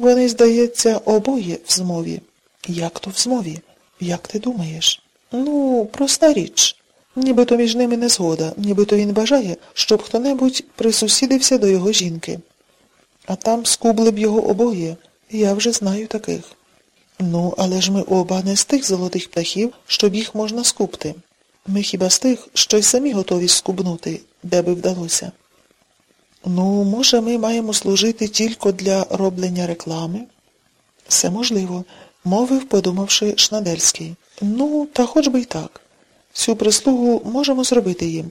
Вони, здається, обоє в змові. Як то в змові? Як ти думаєш? Ну, проста річ. Нібито між ними не згода, нібито він бажає, щоб хто-небудь присусідився до його жінки. А там скубли б його обоє, я вже знаю таких. Ну, але ж ми оба не з тих золотих птахів, щоб їх можна скупти. Ми хіба з тих, що й самі готові скубнути, де би вдалося. Ну, може, ми маємо служити тільки для роблення реклами? Все можливо, мовив, подумавши Шнадельський. Ну, та хоч би й так. Цю прислугу можемо зробити їм.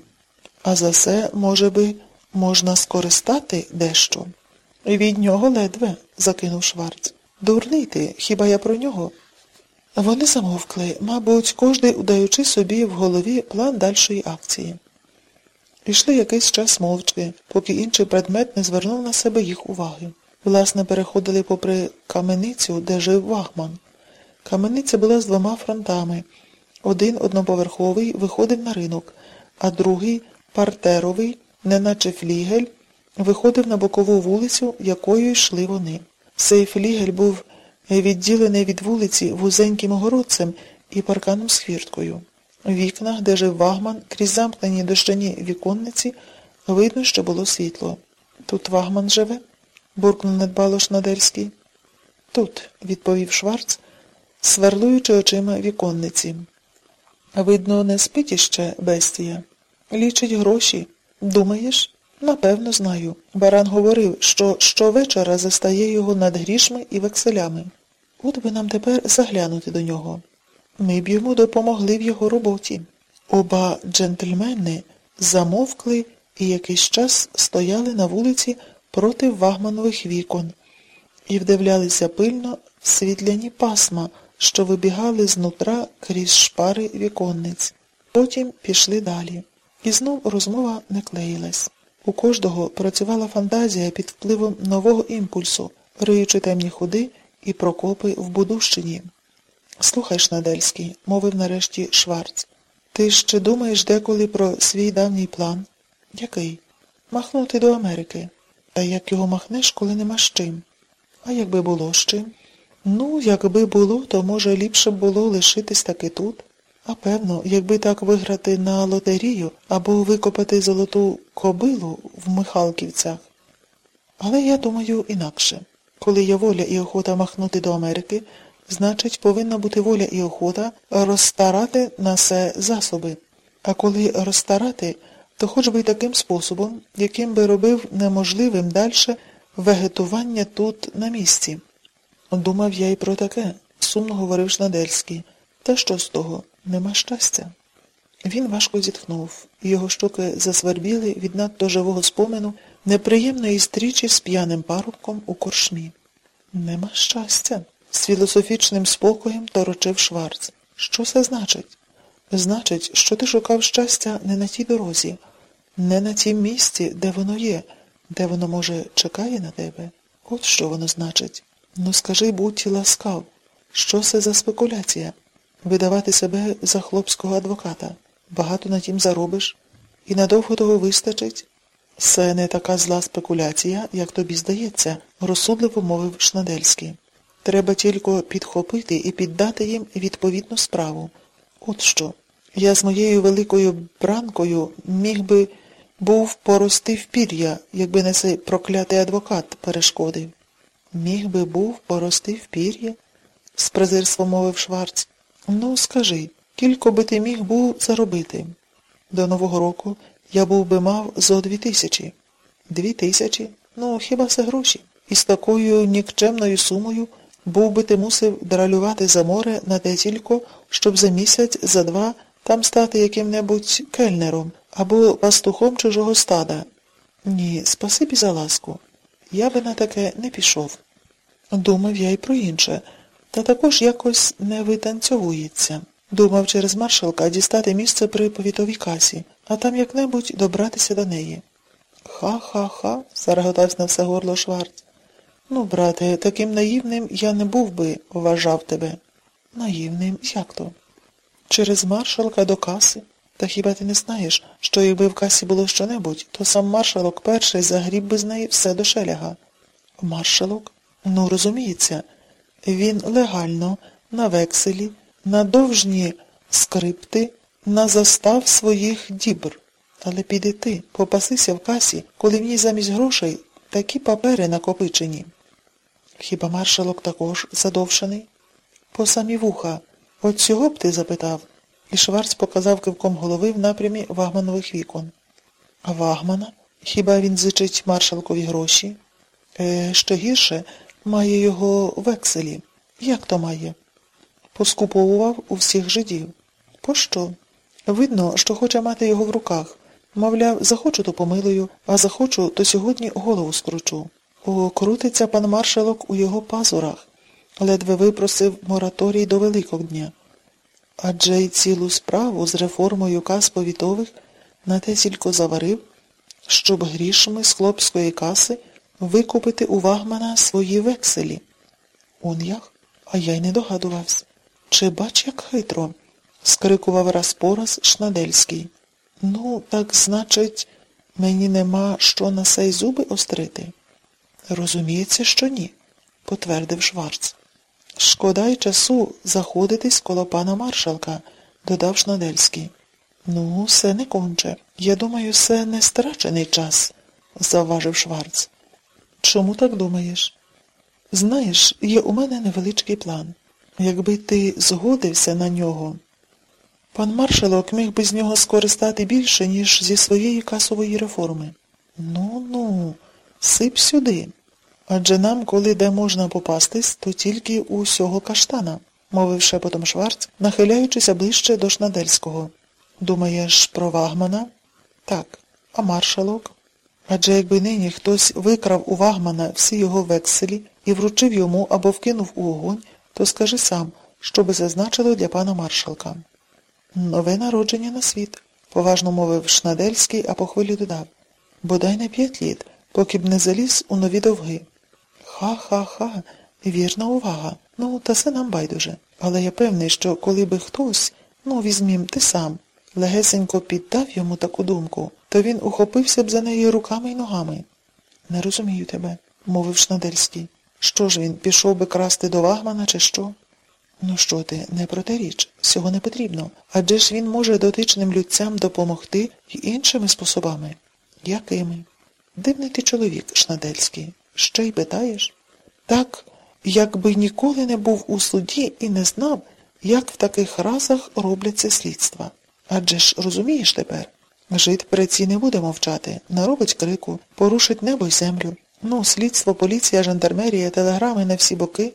А за все, може би, можна скористати дещо. Від нього ледве, закинув Шварц. Дурний ти, хіба я про нього? Вони замовкли, мабуть, кожний удаючи собі в голові план дальшої акції. Пішли якийсь час мовчки, поки інший предмет не звернув на себе їх уваги. Власне, переходили попри каменицю, де жив Вахман. Камениця була з двома фронтами. Один одноповерховий виходив на ринок, а другий партеровий, неначе флігель, виходив на бокову вулицю, якою йшли вони. Цей флігель був відділений від вулиці вузеньким огородцем і парканом з хвірткою. Вікнах, де жив Вагман, крізь замкнені дощані віконниці, видно, що було світло. Тут Вагман живе? буркнув недбало Шнадельський. Тут, відповів Шварц, сверлуючи очима віконниці. Видно, не спить іще бестія. Лічить гроші. Думаєш? Напевно, знаю. Баран говорив, що щовечора застає його над грішми і векселями. От би нам тепер заглянути до нього. Ми б йому допомогли в його роботі. Оба джентльмени замовкли і якийсь час стояли на вулиці проти вагманових вікон і вдивлялися пильно в світляні пасма, що вибігали знутра крізь шпари віконниць. Потім пішли далі. І знов розмова не клеїлась. У кожного працювала фантазія під впливом нового імпульсу, риючи темні ходи і прокопи в Будущині. Слухай, Шнадельський, мовив нарешті Шварц. Ти ще думаєш деколи про свій давній план? Який? Махнути до Америки. Та як його махнеш, коли нема з чим? А якби було з чим? Ну, якби було, то, може, ліпше б було лишитись таки тут. А певно, якби так виграти на лотерію або викопати золоту кобилу в Михалківцях. Але я думаю інакше. Коли є воля і охота махнути до Америки, значить, повинна бути воля і охота розстарати на це засоби. А коли розстарати, то хоч би й таким способом, яким би робив неможливим дальше вегетування тут на місці. Думав я й про таке, сумно говорив Шнадельський. Та що з того? Нема щастя. Він важко зітхнув, його щоки засвербіли від надто живого спомену неприємної стрічі з п'яним парубком у коршмі. Нема щастя, з філософічним спокоєм торочив Шварц. Що це значить? Значить, що ти шукав щастя не на тій дорозі, не на тім місці, де воно є, де воно, може, чекає на тебе. От що воно значить. Ну скажи, будь ласкав, що це за спекуляція? Видавати себе за хлопського адвоката. Багато на тім заробиш, і надовго того вистачить. Це не така зла спекуляція, як тобі здається, розсудливо мовив Шнадельський. Треба тільки підхопити і піддати їм відповідну справу. От що. Я з моєю великою бранкою міг би був порости в пір'я, якби не цей проклятий адвокат перешкодив. Міг би був порости в пір'я? з презирством мовив Шварц. Ну, скажи, кілько би ти міг був заробити? До Нового року я був би мав зо дві тисячі. Дві тисячі? Ну, хіба це гроші? І з такою нікчемною сумою був би ти мусив дралювати за море на те тільки, щоб за місяць, за два там стати яким-небудь кельнером або пастухом чужого стада. Ні, спасибі за ласку. Я би на таке не пішов. Думав я й про інше, та також якось не витанцьовується. Думав через маршалка дістати місце при повітовій касі, а там як-небудь добратися до неї. Ха-ха-ха, зареготався на все горло Шварц. Ну, брате, таким наївним я не був би, вважав тебе. Наївним, як то? Через маршалка до каси? Та хіба ти не знаєш, що якби в касі було щонебудь, то сам маршалок перший загріб би з неї все до шеляга. Маршалок? Ну, розуміється, він легально, на векселі, на довжні скрипти, на застав своїх дібр. Але піди ти, попасися в касі, коли в ній замість грошей такі папери накопичені. Хіба маршалок також задовшений? По самі вуха. От цього б ти запитав. І Шварц показав кивком голови в напрямі Вагманових вікон. А Вагмана? Хіба він зичить маршалкові гроші? Е, що гірше, має його векселі. Як то має? Поскуповував у всіх жидів. Пощо? Видно, що хоче мати його в руках. Мовляв, захочу, то помилую, а захочу, то сьогодні голову скручу. О, крутиться пан маршалок у його пазурах. Ледве випросив мораторій до Великодня. Адже й цілу справу з реформою кас повітових на те тільки заварив, щоб грішми з хлопської каси викупити у Вагмана свої векселі. Он як? А я й не догадувався. Чи бач, як хитро? скрикував раз по раз Шнадельський. Ну, так, значить, мені нема що на сей зуби острити. Розуміється, що ні, потвердив Шварц. Шкода й часу заходитись коло пана маршалка, додав Шнадельський. Ну, все не конче. Я думаю, це не страчений час, завважив Шварц. Чому так думаєш? Знаєш, є у мене невеличкий план. Якби ти згодився на нього, пан маршалок міг би з нього скористати більше, ніж зі своєї касової реформи. Ну, ну, сип сюди. Адже нам, коли де можна попастись, то тільки у сього каштана, мовив шепотом Шварц, нахиляючися ближче до Шнадельського. Думаєш про Вагмана? Так. А маршалок? Адже якби нині хтось викрав у Вагмана всі його векселі і вручив йому або вкинув у огонь, то скажи сам, що би це значило для пана маршалка. Нове народження на світ, поважно мовив Шнадельський, а по хвилі додав. Бодай не п'ять літ, поки б не заліз у нові довги. Ха-ха-ха, вірна увага. Ну, та це нам байдуже. Але я певний, що коли би хтось, ну, візьмім, ти сам, легесенько піддав йому таку думку, то він ухопився б за нею руками й ногами. Не розумію тебе, мовив Шнадельський. Що ж він, пішов би красти до Вагмана, чи що? Ну що ти, не про те річ, всього не потрібно. Адже ж він може дотичним людцям допомогти й іншими способами. Якими? Дивний ти чоловік, Шнадельський. Ще й питаєш? Так, якби ніколи не був у суді і не знав, як в таких разах робляться слідства. Адже ж розумієш тепер? Жит при ці не буде мовчати, наробить крику, порушить небо й землю. Ну, слідство, поліція, жандармерія, телеграми на всі боки.